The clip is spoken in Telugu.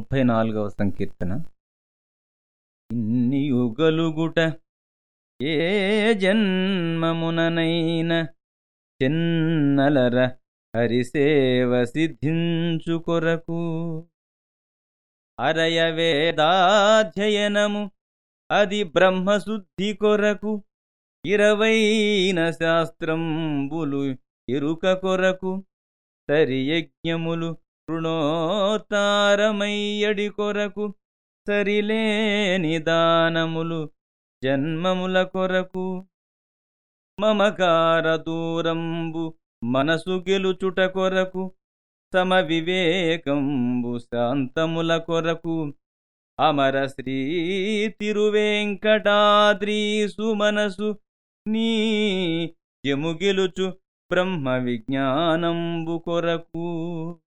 ముప్పై నాలుగవ సంకీర్తన. ఇన్ని యుగలుగుట ఏ జన్మముననైన చెన్నలర హరిసేవ సిద్ధించు కొరకు. అరయ వేదాధ్యయనము అది బ్రహ్మశుద్ధి కొరకు. ఇరవైన శాస్త్రంబులు ఇరుక కొరకు. సరియజ్ఞములు రుణోత్తారమయ్యడి కొరకు సరిలేని దానములు జన్మముల కొరకు. మమకార దూరంబు మనసు గెలుచుట కొరకు సమ వివేకంబు శాంతముల కొరకు. అమర శ్రీ తిరువేంకటాద్రీసు మనసు నీ జము గెలుచు బ్రహ్మ విజ్ఞానంబు కొరకు.